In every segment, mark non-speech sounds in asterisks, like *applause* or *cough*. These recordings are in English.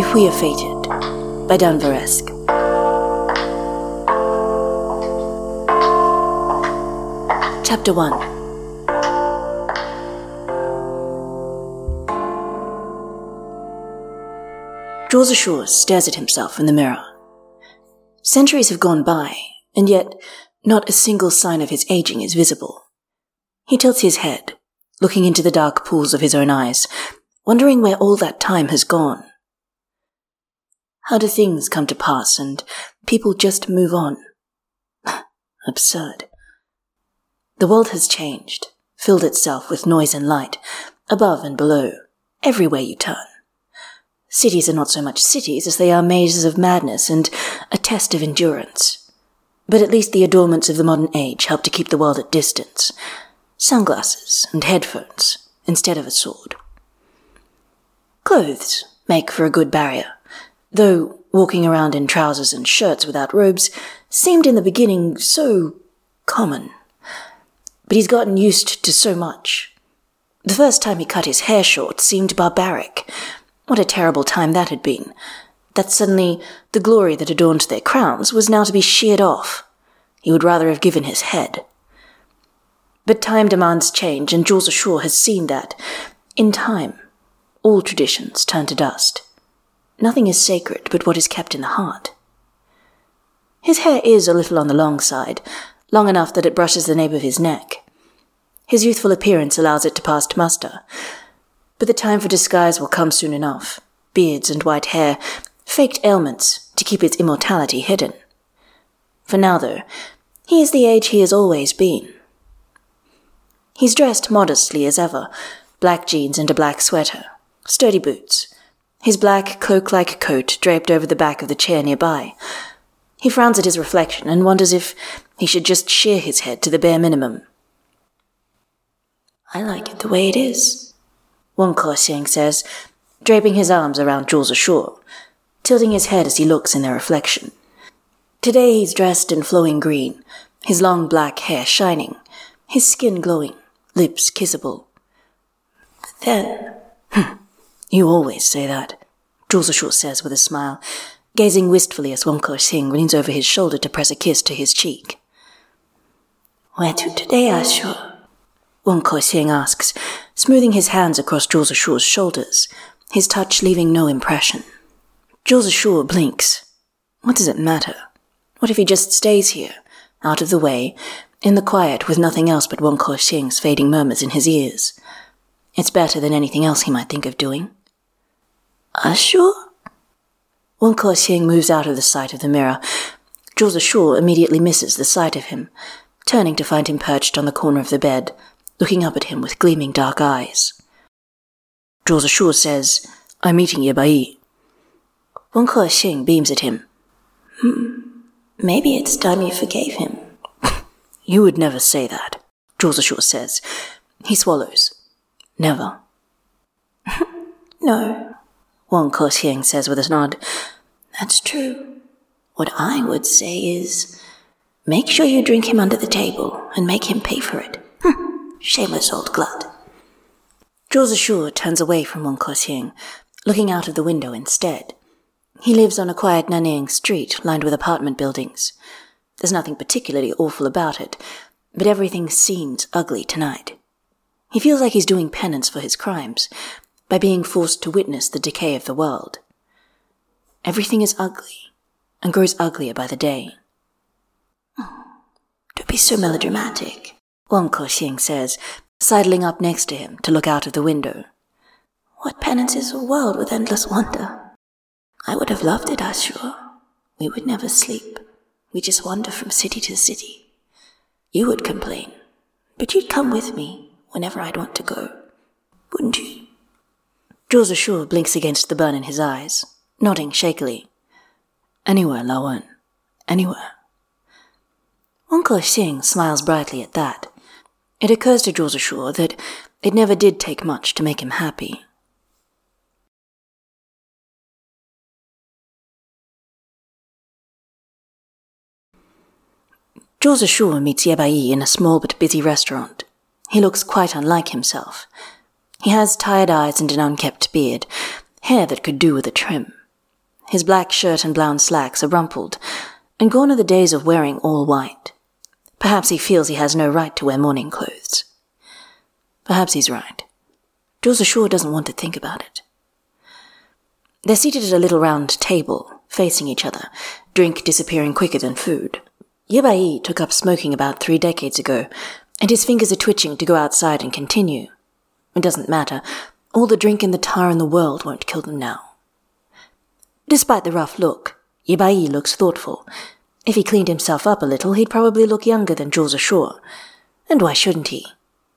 If We Are Fated by Dan Varesk. Chapter 1 Jules Ashore stares at himself in the mirror. Centuries have gone by, and yet not a single sign of his aging is visible. He tilts his head, looking into the dark pools of his own eyes, wondering where all that time has gone. How do things come to pass and people just move on? *sighs* Absurd. The world has changed, filled itself with noise and light, above and below, everywhere you turn. Cities are not so much cities as they are mazes of madness and a test of endurance. But at least the adornments of the modern age help to keep the world at distance. Sunglasses and headphones instead of a sword. Clothes make for a good barrier, though walking around in trousers and shirts without robes seemed in the beginning so common. But he's gotten used to so much. The first time he cut his hair short seemed barbaric. What a terrible time that had been. That suddenly the glory that adorned their crowns was now to be sheared off. He would rather have given his head. But time demands change, and Jules Ashore has seen that, in time, all traditions turn to dust. Nothing is sacred but what is kept in the heart. His hair is a little on the long side, long enough that it brushes the nape of his neck. His youthful appearance allows it to pass muster, but the time for disguise will come soon enough. Beards and white hair, faked ailments to keep its immortality hidden. For now, though, he is the age he has always been. He's dressed modestly as ever, black jeans and a black sweater, sturdy boots, his black cloak like coat draped over the back of the chair nearby. He frowns at his reflection and wonders if he should just shear his head to the bare minimum. I like it the way it is, Wen Kexing says, draping his arms around Jules Ashore, tilting his head as he looks in their reflection. Today he's dressed in flowing green, his long black hair shining, his skin glowing, lips kissable. But then, hmm, you always say that, Jules Ashore says with a smile, gazing wistfully as Wen Kexing leans over his shoulder to press a kiss to his cheek. Where to today, Ashore? Wen Kexing asks, smoothing his hands across Jules Ashore's shoulders, his touch leaving no impression. Jules Ashore blinks. What does it matter? What if he just stays here, out of the way, in the quiet with nothing else but Wong Wen Kexing's fading murmurs in his ears? It's better than anything else he might think of doing. Ashore? Wen Kexing moves out of the sight of the mirror. Jules Ashore immediately misses the sight of him, turning to find him perched on the corner of the bed, looking up at him with gleaming dark eyes. Jules Ashore says, I'm meeting you by Wen Kexing beams at him. Hmm, maybe it's time you forgave him. *laughs* you would never say that, Jules Ashore says. He swallows. Never. *laughs* no, Wen Kexing says with a nod. That's true. What I would say is, make sure you drink him under the table and make him pay for it. Shameless old glut. Jules Ashore turns away from Wen Kexing, looking out of the window instead. He lives on a quiet Nanning street lined with apartment buildings. There's nothing particularly awful about it, but everything seems ugly tonight. He feels like he's doing penance for his crimes by being forced to witness the decay of the world. Everything is ugly and grows uglier by the day. Hmm. Don't be so melodramatic, Wen Kexing says, sidling up next to him to look out of the window. What penance is a world with endless wonder? I would have loved it, Ashore. We would never sleep. We just wander from city to city. You would complain, but you'd come with me whenever I'd want to go, wouldn't you? Jules Ashore blinks against the burn in his eyes, nodding shakily. Anywhere, Lao Wen. Anywhere. Wen Kexing smiles brightly at that. It occurs to Jules Ashore that it never did take much to make him happy. Jules Ashore meets Ye Bai in a small but busy restaurant. He looks quite unlike himself. He has tired eyes and an unkempt beard, hair that could do with a trim, His black shirt and brown slacks are rumpled, and gone are the days of wearing all white. Perhaps he feels he has no right to wear morning clothes. Perhaps he's right. Jules Ashore doesn't want to think about it. They're seated at a little round table, facing each other, drink disappearing quicker than food. Yebai took up smoking about three decades ago, and his fingers are twitching to go outside and continue. It doesn't matter. All the drink and the tar in the world won't kill them now. Despite the rough look, Yebai looks thoughtful. If he cleaned himself up a little, he'd probably look younger than Jules Ashore. And why shouldn't he?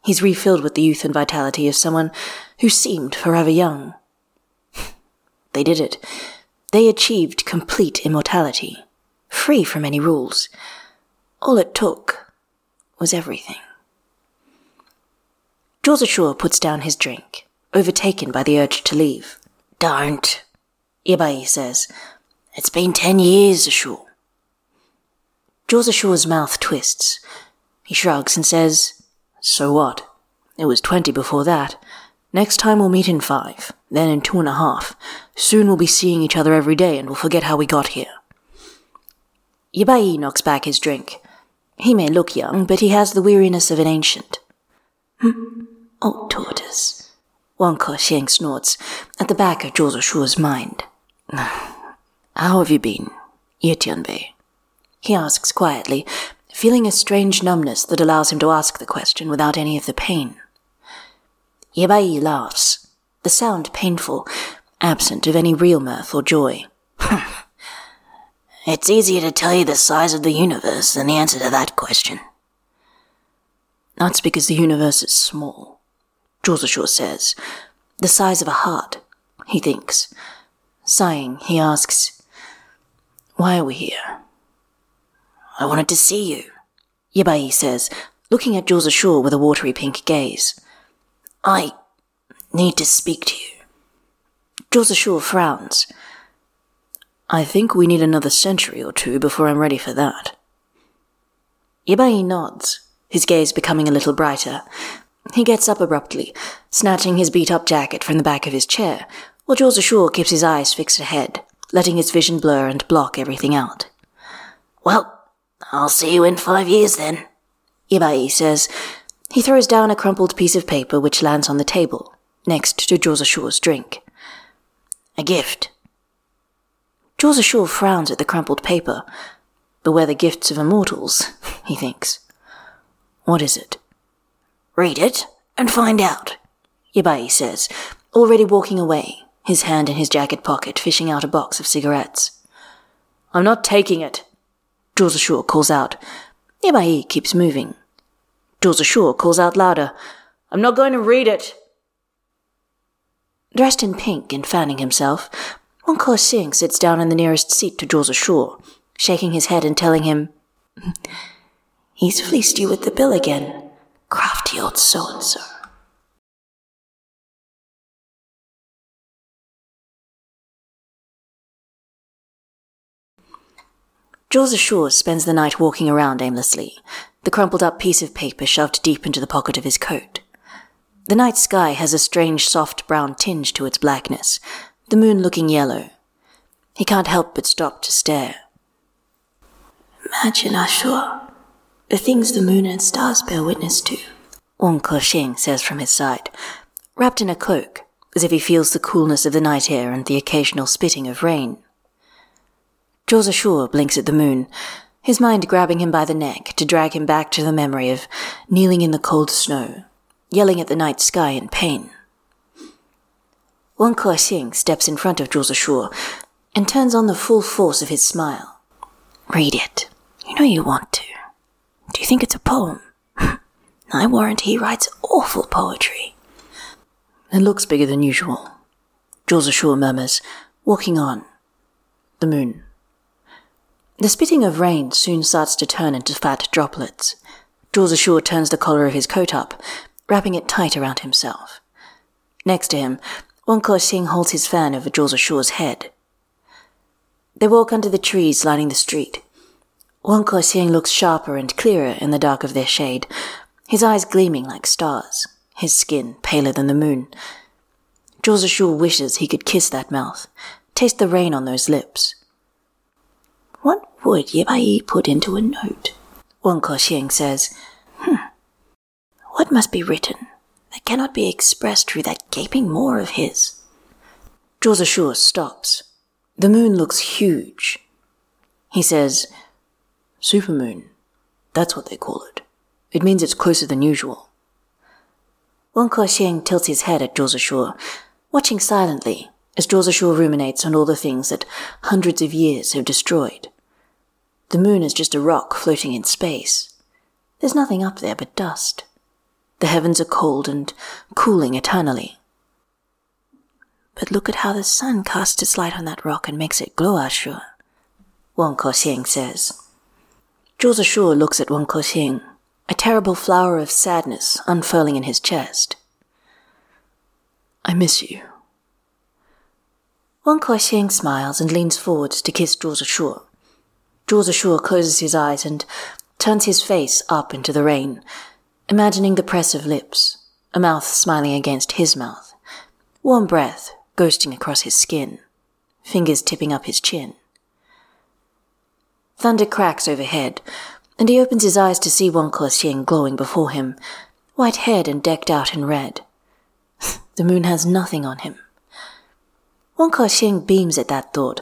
He's refilled with the youth and vitality of someone who seemed forever young. *laughs* they did it. They achieved complete immortality, free from any rules. All it took was everything. Jules Ashore puts down his drink, overtaken by the urge to leave. Don't, Ibai says. It's been ten years, Ashore. Jules Ashore's mouth twists. He shrugs and says, So what? It was twenty before that. Next time we'll meet in five, then in two and a half. Soon we'll be seeing each other every day and we'll forget how we got here. Yabai knocks back his drink. He may look young, but he has the weariness of an ancient. Oh, tortoise. Wang Kexing snorts at the back of Zhou Shu's mind. How have you been, Ye Tianbei? He asks quietly, feeling a strange numbness that allows him to ask the question without any of the pain. Ye Bai laughs, the sound painful, absent of any real mirth or joy. *laughs* it's easier to tell you the size of the universe than the answer to that question. That's because the universe is small, Zishu says. The size of a heart, he thinks. Sighing, he asks, Why are we here? I wanted to see you, Yebai says, looking at Jules with a watery pink gaze. I need to speak to you. Jules frowns. I think we need another century or two before I'm ready for that. Yebai nods, his gaze becoming a little brighter. He gets up abruptly, snatching his beat up jacket from the back of his chair, while Jules Ashore keeps his eyes fixed ahead, letting his vision blur and block everything out. Well, I'll see you in five years then, Ibai says. He throws down a crumpled piece of paper which lands on the table, next to Jules Ashore's drink. A gift. Jules Ashore frowns at the crumpled paper. Beware the gifts of immortals, *laughs* he thinks. What is it? Read it and find out, Ibai says, already walking away, his hand in his jacket pocket fishing out a box of cigarettes. I'm not taking it, Jules Ashore calls out. Ibai keeps moving. Jules Ashore calls out louder, I'm not going to read it. Dressed in pink and fanning himself, Wang Kexing sits down in the nearest seat to Jules Ashore, shaking his head and telling him, *laughs* He's fleeced you with the bill again. Crafty old so and so. Jules Ashore spends the night walking around aimlessly, the crumpled up piece of paper shoved deep into the pocket of his coat. The night sky has a strange soft brown tinge to its blackness, the moon looking yellow. He can't help but stop to stare. Imagine Ashore, the things the moon and stars bear witness to. Wang Kexing says from his side, wrapped in a cloak, as if he feels the coolness of the night air and the occasional spitting of rain. Jules Ashore blinks at the moon, his mind grabbing him by the neck to drag him back to the memory of kneeling in the cold snow, yelling at the night sky in pain. Wang Kexing steps in front of Jules Ashore and turns on the full force of his smile. Read it. You know you want to. Do you think it's a poem? *laughs* I warrant he writes awful poetry. It looks bigger than usual. Jules Ashore murmurs, walking on. The moon. The spitting of rain soon starts to turn into fat droplets. Jules Ashore turns the collar of his coat up, wrapping it tight around himself. Next to him, Wang Kexing holds his fan over Jules Ashore's head. They walk under the trees lining the street. Wang Kexing looks sharper and clearer in the dark of their shade, his eyes gleaming like stars, his skin paler than the moon. Jules Ashore wishes he could kiss that mouth, taste the rain on those lips. What would Ye Bai put into a note? Wang Kexing says. Hmm. What must be written that cannot be expressed through that gaping maw of his? Zhou Zishu stops. The moon looks huge. He says, Supermoon. That's what they call it. It means it's closer than usual. Wang Kexing tilts his head at Zhou Zishu, watching silently as Zhou Zishu ruminates on all the things that hundreds of years have destroyed. The moon is just a rock floating in space. There's nothing up there but dust. The heavens are cold and cooling eternally. But look at how the sun casts its light on that rock and makes it glow, Ashur. Wang Kexing says. Zhou Zishu looks at Wang Kexing, a terrible flower of sadness unfurling in his chest. I miss you. Wang Kexing smiles and leans forward to kiss Zhou Zishu. Zhou Zishu closes his eyes and turns his face up into the rain, imagining the press of lips, a mouth smiling against his mouth, warm breath ghosting across his skin, fingers tipping up his chin. Thunder cracks overhead, and he opens his eyes to see Wang Kexing glowing before him, white haired and decked out in red. *laughs* the moon has nothing on him. Wang Kexing beams at that thought,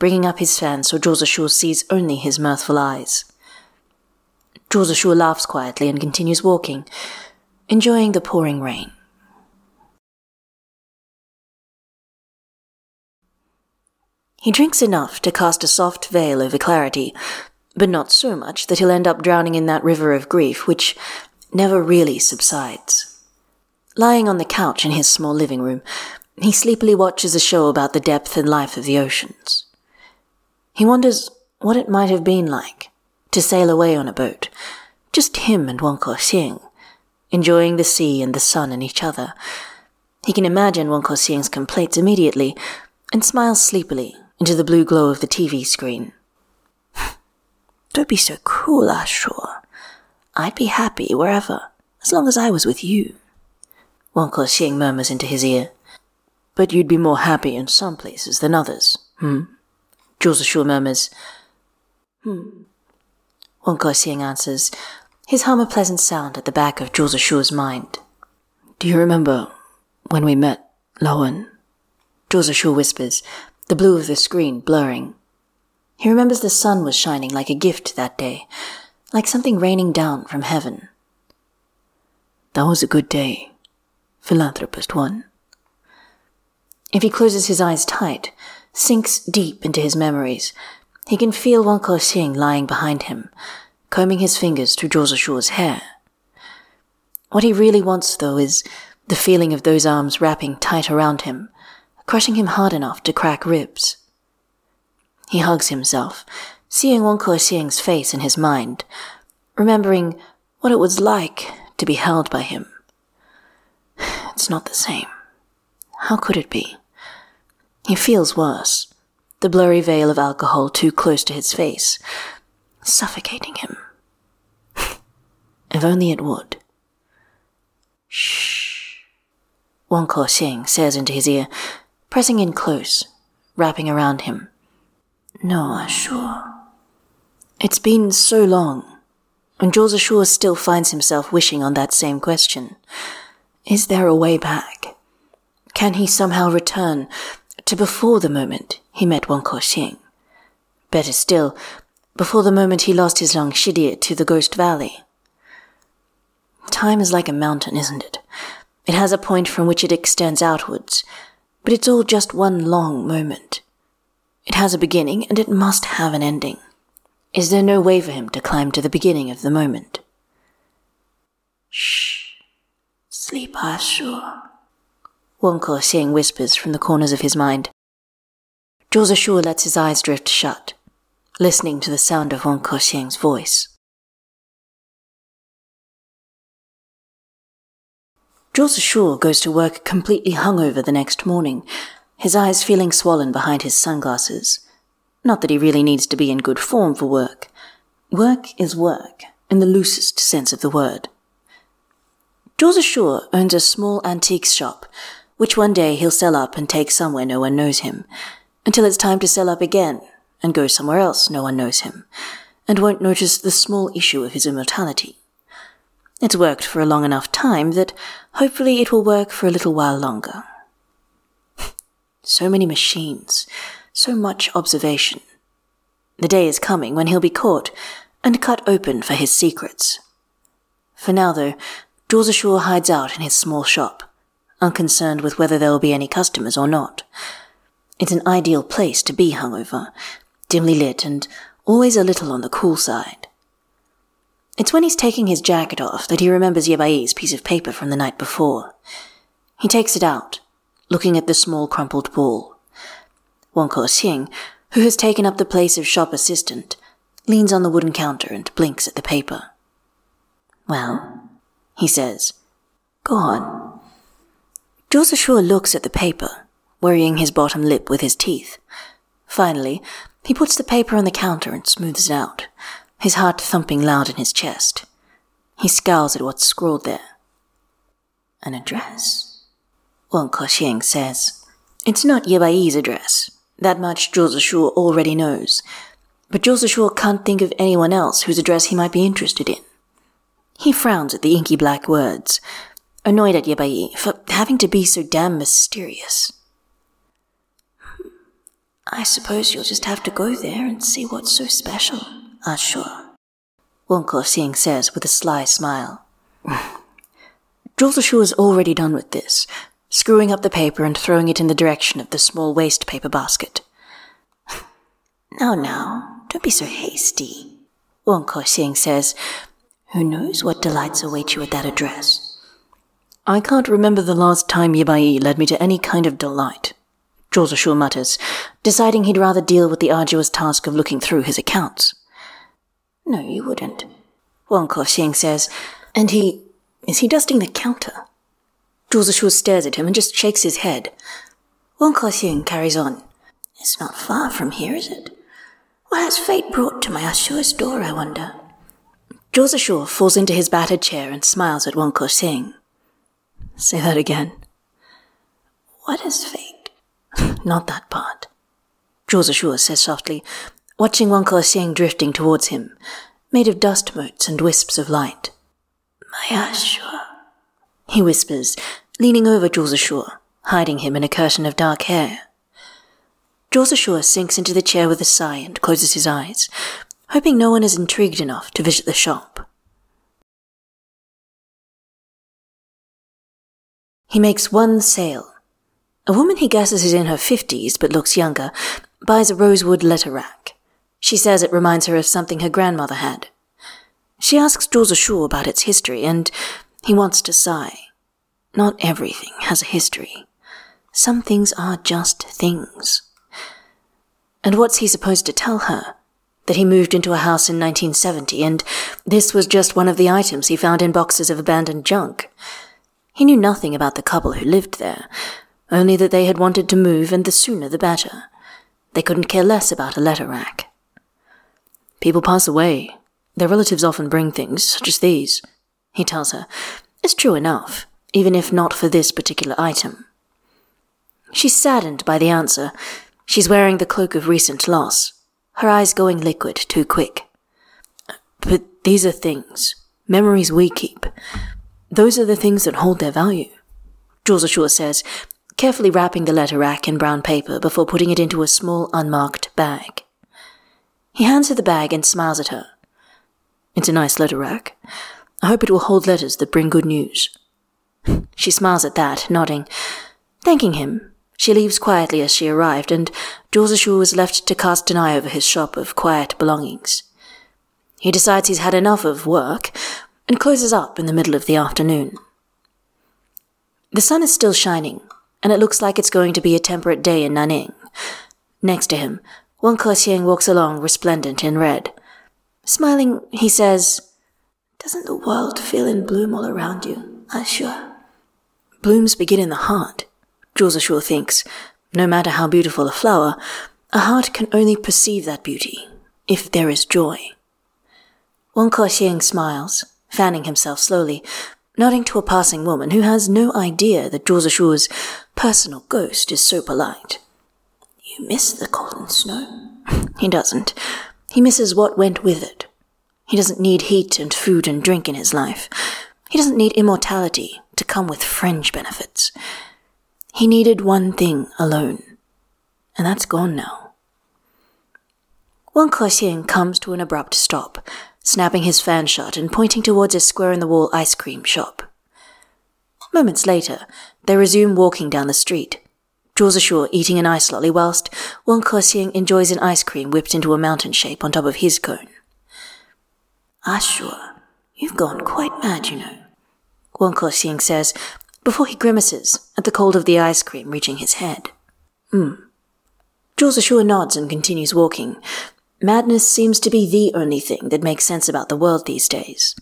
bringing up his fan so Zhou Zishu sees only his mirthful eyes. Zhou Zishu laughs quietly and continues walking, enjoying the pouring rain. He drinks enough to cast a soft veil over clarity, but not so much that he'll end up drowning in that river of grief which never really subsides. Lying on the couch in his small living room, he sleepily watches a show about the depth and life of the oceans. He wonders what it might have been like to sail away on a boat, just him and Wang Kexing, enjoying the sea and the sun and each other. He can imagine Wang Kexing's complaints immediately and smiles sleepily into the blue glow of the TV screen. *laughs* Don't be so cruel, Ashur. I'd be happy wherever, as long as I was with you. Wang Kexing murmurs into his ear. But you'd be more happy in some places than others, hmm? Zhou Zishu murmurs. Hmm. Wang Kexing answers, his hum a pleasant sound at the back of Zishu's mind. Do you remember when we met, Lao Wen? Zhou Zishu whispers, the blue of the screen blurring. He remembers the sun was shining like a gift that day, like something raining down from heaven. That was a good day, philanthropist one. If he closes his eyes tight, sinks deep into his memories, he can feel Wang Kexing lying behind him, combing his fingers through Zhou Zishu's hair. What he really wants, though, is the feeling of those arms wrapping tight around him, crushing him hard enough to crack ribs. He hugs himself, seeing Wang Kexing's face in his mind, remembering what it was like to be held by him. It's not the same. How could it be? He feels worse, the blurry veil of alcohol too close to his face, suffocating him. if only it would. Shh. Wong Wang Kexing says into his ear, pressing in close, wrapping around him. No, Ashur. It's been so long, and Zhou Zishu still finds himself wishing on that same question. Is there a way back? Can he somehow return to before the moment he met Wang Kexing? Better still, before the moment he lost his Long Shidir to the Ghost Valley. Time is like a mountain, isn't it? It has a point from which it extends outwards, but it's all just one long moment. It has a beginning and it must have an ending. Is there no way for him to climb to the beginning of the moment? Shh. Sleep, Ashur. Wang Kexing whispers from the corners of his mind. Zhou Zishu lets his eyes drift shut, listening to the sound of Wang Kexing's voice. Zhou Zishu goes to work completely hungover the next morning, his eyes feeling swollen behind his sunglasses. Not that he really needs to be in good form for work. Work is work, in the loosest sense of the word. Zhou Zishu owns a small antiques shop, which one day he'll sell up and take somewhere no one knows him. until it's time to sell up again and go somewhere else no one knows him, and won't notice the small issue of his immortality. It's worked for a long enough time that hopefully it will work for a little while longer. *laughs* so many machines, so much observation. The day is coming when he'll be caught and cut open for his secrets. For now, though, Jules hides out in his small shop, unconcerned with whether there will be any customers or not. It's an ideal place to be hungover, dimly lit and always a little on the cool side. It's when he's taking his jacket off that he remembers Yebai's piece of paper from the night before. He takes it out, looking at the small crumpled ball. Wong Wang Kexing, who has taken up the place of shop assistant, leans on the wooden counter and blinks at the paper. Well, he says, go on. Zhou Zishu looks at the paper, worrying his bottom lip with his teeth. Finally, he puts the paper on the counter and smooths it out, his heart thumping loud in his chest. He scowls at what's scrawled there. An address? Wang Kexing says. It's not Ye Yebai's address. That much Zhou Zishu already knows. But Zhou Zishu can't think of anyone else whose address he might be interested in. He frowns at the inky black words, annoyed at Ye Yebai for having to be so damn mysterious. Hmm. I suppose you'll just have to go there and see what's so special, Ah sure. Wang Kexing says with a sly smile. Zishu is already done with this, screwing up the paper and throwing it in the direction of the small waste paper basket. now, now, don't be so hasty, Wang Kexing says. Who knows what delights await you at that address? I can't remember the last time Yebai led me to any kind of delight, Zishu mutters, deciding he'd rather deal with the arduous task of looking through his accounts. No, you wouldn't, Wang Kexing says, and he. is he dusting the counter? Zhou Zishu stares at him and just shakes his head. Wang Kexing carries on. It's not far from here, is it? What has fate brought to my Ashua's door, I wonder? Zhou Zishu falls into his battered chair and smiles at Wang Kexing. Say that again. What is fate? *laughs* Not that part. Zhou Zishu says softly, watching Wang Kexing drifting towards him, made of dust motes and wisps of light. My Ashua, he whispers, leaning over Zhou Zishu, hiding him in a curtain of dark hair. Zhou Zishu sinks into the chair with a sigh and closes his eyes, hoping no one is intrigued enough to visit the shop. He makes one sale. A woman he guesses is in her fifties but looks younger buys a rosewood letter rack. She says it reminds her of something her grandmother had. She asks Zhou Zishu about its history, and he wants to sigh. Not everything has a history. Some things are just things. And what's he supposed to tell her? That he moved into a house in 1970, and this was just one of the items he found in boxes of abandoned junk. He knew nothing about the couple who lived there, only that they had wanted to move, and the sooner the better. They couldn't care less about a letter rack. People pass away. Their relatives often bring things, such as these, he tells her. It's true enough, even if not for this particular item. She's saddened by the answer. She's wearing the cloak of recent loss, her eyes going liquid too quick. But these are things, memories we keep. Those are the things that hold their value. Zhou Zishu says, carefully wrapping the letter rack in brown paper before putting it into a small unmarked bag. He hands her the bag and smiles at her. It's a nice letter rack. I hope it will hold letters that bring good news. *laughs* She smiles at that, nodding. Thanking him, she leaves quietly as she arrived, and Zhou Zishu is left to cast an eye over his shop of quiet belongings. He decides he's had enough of work and closes up in the middle of the afternoon. The sun is still shining, and it looks like it's going to be a temperate day in Nanning. Next to him, Wang Kexing walks along resplendent in red. Smiling, he says, Doesn't the world feel in bloom all around you, Ashua? Blooms begin in the heart, Zhou Zishu thinks. No matter how beautiful a flower, a heart can only perceive that beauty if there is joy. Wang Kexing smiles, fanning himself slowly, nodding to a passing woman who has no idea that Zhou Zishu's personal ghost is so polite. You miss the cold and snow? he doesn't. He misses what went with it. He doesn't need heat and food and drink in his life. He doesn't need immortality to come with fringe benefits. He needed one thing alone, and that's gone now. Wang Kexing comes to an abrupt stop, snapping his fan shut and pointing towards a square in the wall ice cream shop. Moments later, they resume walking down the street, Zhou Zishu eating an ice lolly whilst Wang Kexing enjoys an ice cream whipped into a mountain shape on top of his cone. Ah. You've gone quite mad, you know. Wang Kexing says, before he grimaces at the cold of the ice cream reaching his head. Hmm. Zhou Zishu nods and continues walking. Madness seems to be the only thing that makes sense about the world these days.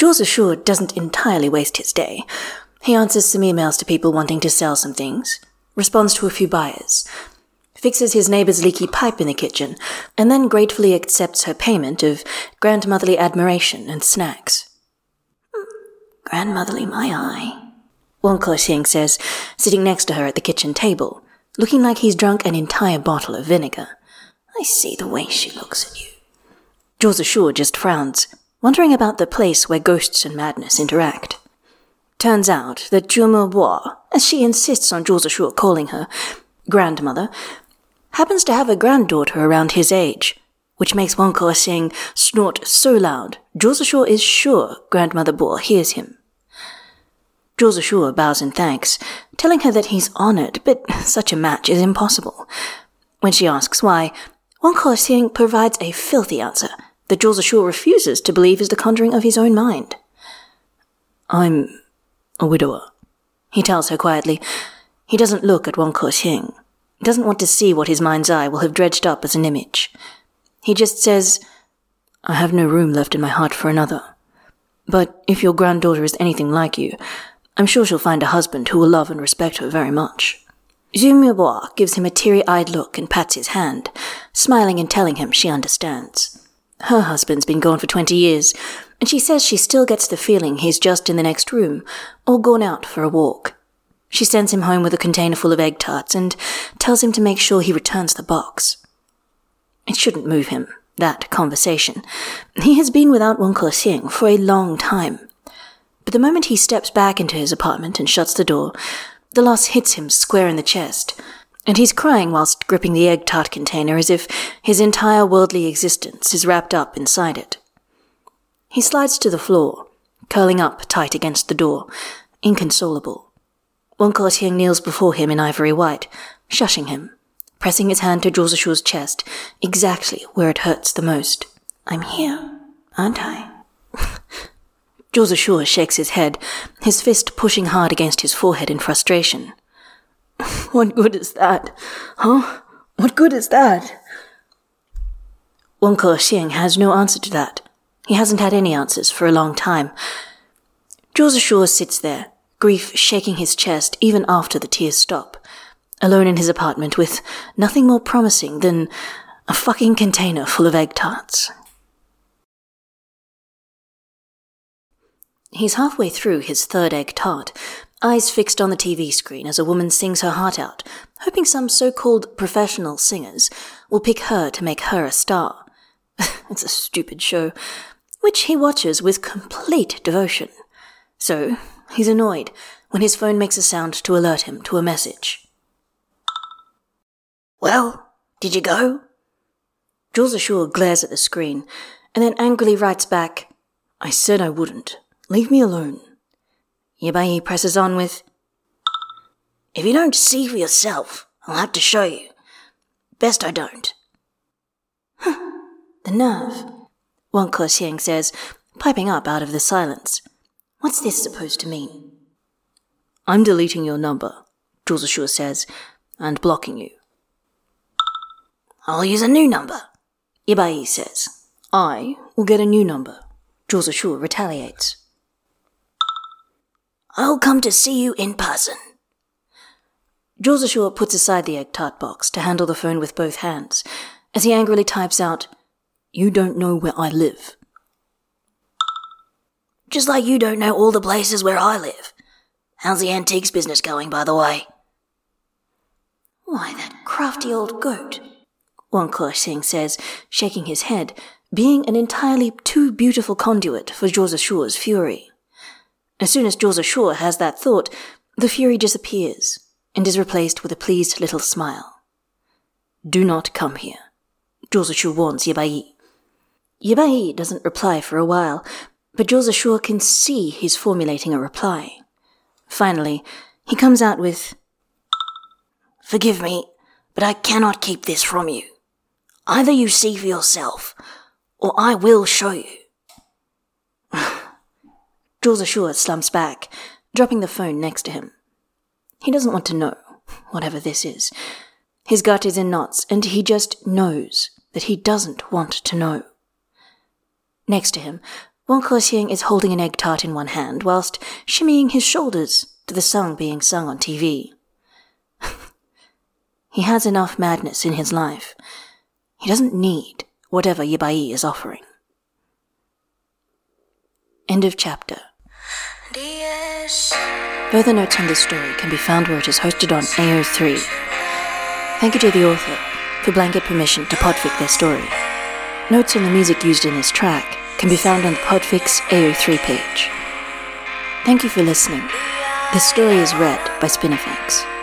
Zhou Zishu doesn't entirely waste his day. He answers some emails to people wanting to sell some things, responds to a few buyers, fixes his neighbor's leaky pipe in the kitchen, and then gratefully accepts her payment of grandmotherly admiration and snacks. Grandmotherly my eye. Wang Kexing says, sitting next to her at the kitchen table, looking like he's drunk an entire bottle of vinegar. I see the way she looks at you. Zhou Zishu just frowns, wondering about the place where ghosts and madness interact. Turns out that Zhu Bo, as she insists on Zhou Zishu calling her, grandmother, happens to have a granddaughter around his age, which makes Wang Kexing snort so loud, Zhou Zishu is sure grandmother Bo hears him. Zhou Zishu bows in thanks, telling her that he's honored, but *laughs* such a match is impossible. When she asks why, Wang Kexing provides a filthy answer that Zhou Zishu refuses to believe is the conjuring of his own mind. I'm a widower, he tells her quietly. He doesn't look at Wang Kexing doesn't want to see what his mind's eye will have dredged up as an image. He just says, I have no room left in my heart for another. But if your granddaughter is anything like you, I'm sure she'll find a husband who will love and respect her very much. Zhu Mibo gives him a teary-eyed look and pats his hand, smiling and telling him she understands. Her husband's been gone for twenty years, and she says she still gets the feeling he's just in the next room, or gone out for a walk. She sends him home with a container full of egg tarts and tells him to make sure he returns the box. It shouldn't move him, that conversation. He has been without Wang Kexing for a long time. But the moment he steps back into his apartment and shuts the door, the loss hits him square in the chest, and he's crying whilst gripping the egg tart container as if his entire worldly existence is wrapped up inside it. He slides to the floor, curling up tight against the door, inconsolable. Wang Kexing kneels before him in ivory white, shushing him, pressing his hand to Zhou Zishu's chest, exactly where it hurts the most. I'm here, aren't I? *laughs* Zhou Zishu shakes his head, his fist pushing hard against his forehead in frustration. *laughs* what good is that? Huh? What good is that? Wang Kexing has no answer to that. He hasn't had any answers for a long time. Zhou Zishu sits there, grief shaking his chest even after the tears stop, alone in his apartment with nothing more promising than a fucking container full of egg tarts. He's halfway through his third egg tart, eyes fixed on the TV screen as a woman sings her heart out, hoping some so called professional singers will pick her to make her a star. *laughs* it's a stupid show, which he watches with complete devotion. So He's annoyed when his phone makes a sound to alert him to a message. Well, did you go? Zhou Zishu glares at the screen and then angrily writes back, I said I wouldn't. Leave me alone. Ye Bai presses on with, If you don't see for yourself, I'll have to show you. Best I don't. the nerve, Wang Kexing says, piping up out of the silence. What's this supposed to mean? I'm deleting your number, Zhou Zishu says, and blocking you. I'll use a new number, Ye Bai says. I will get a new number, Zhou Zishu retaliates. I'll come to see you in person. Zishu puts aside the egg tart box to handle the phone with both hands as he angrily types out, You don't know where I live. Just like you don't know all the places where I live. How's the antiques business going, by the way? Why, that crafty old goat, Wan Kexing says, shaking his head, being an entirely too beautiful conduit for Zishu's fury. As soon as Zhou Zishu has that thought, the fury disappears and is replaced with a pleased little smile. Do not come here, Zhou Zishu warns Ye Bai. Ye Bai doesn't reply for a while, but Zhou Zishu can see he's formulating a reply. Finally, he comes out with, Forgive me, but I cannot keep this from you. Either you see for yourself, or I will show you. Zhou Zishu slumps back, dropping the phone next to him. He doesn't want to know, whatever this is. His gut is in knots, and he just knows that he doesn't want to know. Next to him, Wan Kexing is holding an egg tart in one hand whilst shimmying his shoulders to the song being sung on TV. *laughs* he has enough madness in his life. He doesn't need whatever Ye Bai is offering. End of chapter. Further notes on this story can be found where it is hosted on AO3. Thank you to the author for blanket permission to podfic their story. Notes on the music used in this track can be found on the Podfix AO3 page. Thank you for listening. This story is read by Spinifex.